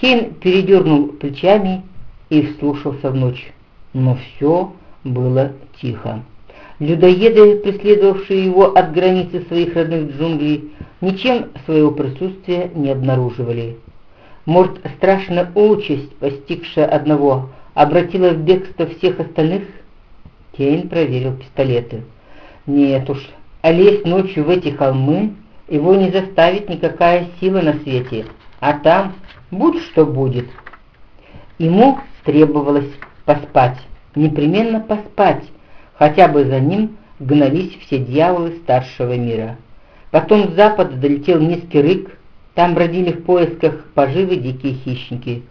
Кейн передернул плечами и вслушался в ночь, но все было тихо. Людоеды, преследовавшие его от границы своих родных джунглей, ничем своего присутствия не обнаруживали. Может, страшная участь, постигшая одного, обратила в бегство всех остальных? Кейн проверил пистолеты. Нет уж, а лезть ночью в эти холмы его не заставит никакая сила на свете, а там будь что будет. Ему требовалось поспать, непременно поспать, хотя бы за ним гнались все дьяволы старшего мира. Потом с запада долетел низкий рык, там бродили в поисках поживы дикие хищники.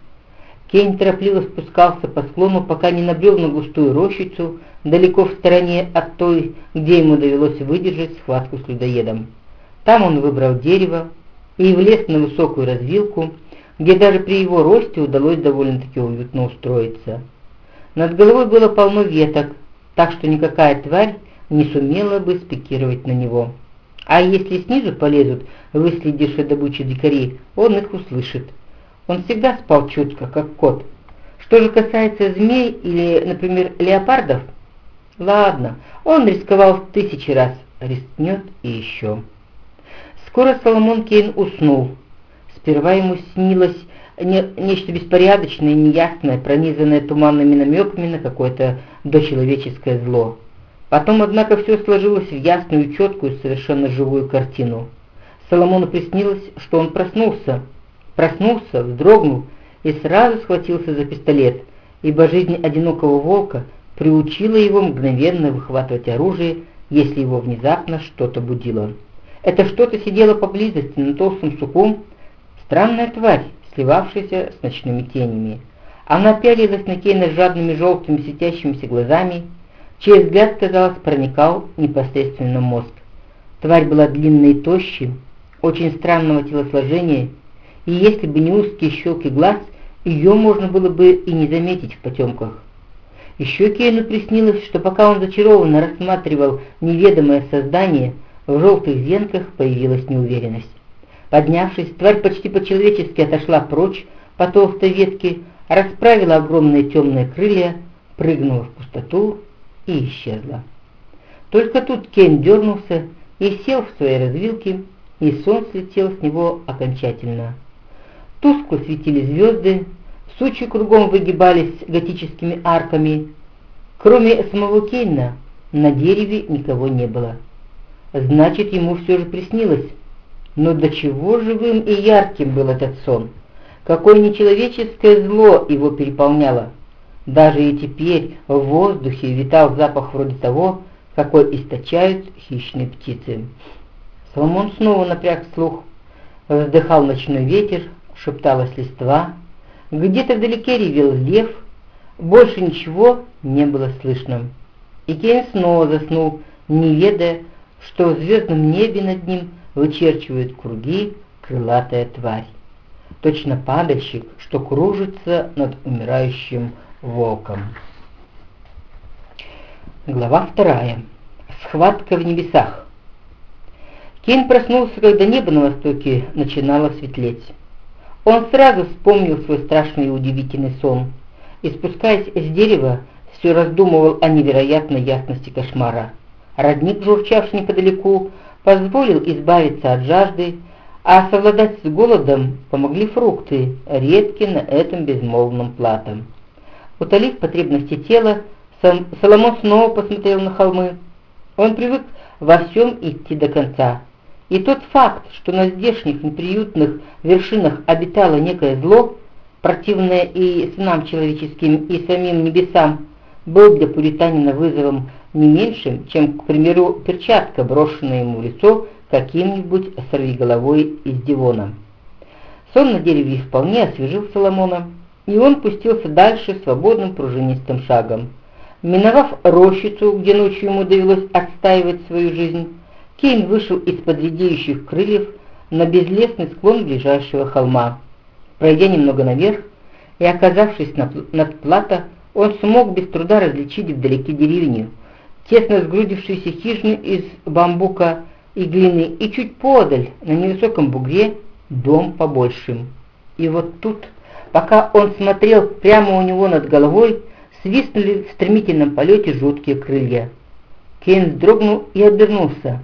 Кейн торопливо спускался по склону, пока не набрел на густую рощицу, далеко в стороне от той, где ему довелось выдержать схватку с людоедом. Там он выбрал дерево и влез на высокую развилку, где даже при его росте удалось довольно-таки уютно устроиться. Над головой было полно веток, так что никакая тварь не сумела бы спикировать на него. А если снизу полезут выследившие добычу дикари, он их услышит. Он всегда спал чутко, как кот. Что же касается змей или, например, леопардов, ладно, он рисковал в тысячи раз, рискнет и еще. Скоро Соломон Кейн уснул. Сперва ему снилось не, нечто беспорядочное, неясное, пронизанное туманными намеками на какое-то дочеловеческое зло. Потом, однако, все сложилось в ясную, четкую, совершенно живую картину. Соломону приснилось, что он проснулся. Проснулся, вздрогнул и сразу схватился за пистолет, ибо жизнь одинокого волка приучила его мгновенно выхватывать оружие, если его внезапно что-то будило. Это что-то сидело поблизости на толстом суку, странная тварь, сливавшаяся с ночными тенями. Она пялилась на Кейна жадными желтыми светящимися глазами, чей взгляд, казалось, проникал непосредственно в мозг. Тварь была длинной и тощей, очень странного телосложения, и если бы не узкие щелки глаз, ее можно было бы и не заметить в потемках. Еще Кейну приснилось, что пока он зачарованно рассматривал неведомое создание, в желтых зенках появилась неуверенность. Поднявшись, тварь почти по-человечески отошла прочь по толстой ветке, расправила огромные темные крылья, прыгнула в пустоту и исчезла. Только тут Кен дернулся и сел в своей развилке, и сон слетел с него окончательно. Тускло светили звезды, сучи кругом выгибались готическими арками. Кроме самого Кейна, на дереве никого не было. Значит, ему все же приснилось. Но до чего живым и ярким был этот сон? Какое нечеловеческое зло его переполняло? Даже и теперь в воздухе витал запах вроде того, какой источают хищные птицы. Соломон снова напряг слух. Вздыхал ночной ветер, шепталась листва. Где-то вдалеке ревел лев. Больше ничего не было слышно. И Кейн снова заснул, не ведая, что в звездном небе над ним вычерчивает круги крылатая тварь. Точно падальщик, что кружится над умирающим волком. Глава вторая. Схватка в небесах. Кейн проснулся, когда небо на востоке начинало светлеть. Он сразу вспомнил свой страшный и удивительный сон, и, спускаясь с дерева, все раздумывал о невероятной ясности кошмара. Родник, журчавший неподалеку, позволил избавиться от жажды, а совладать с голодом помогли фрукты, редкие на этом безмолвном платом. Утолив потребности тела, Соломон снова посмотрел на холмы. Он привык во всем идти до конца. И тот факт, что на здешних неприютных вершинах обитало некое зло, противное и снам человеческим, и самим небесам, был для пуританина вызовом не меньшим, чем, к примеру, перчатка, брошенная ему в лицо каким-нибудь сорвиголовой из Дивона. Сон на дереве вполне освежил Соломона, и он пустился дальше свободным пружинистым шагом. Миновав рощицу, где ночью ему довелось отстаивать свою жизнь, Кейн вышел из-под редеющих крыльев на безлесный склон ближайшего холма. Пройдя немного наверх и оказавшись над плато, он смог без труда различить вдалеке деревню, тесно сгрудившуюся хижину из бамбука и глины, и чуть подаль, на невысоком бугре, дом побольше. И вот тут, Пока он смотрел прямо у него над головой, свистнули в стремительном полете жуткие крылья. Кейн вздрогнул и обернулся.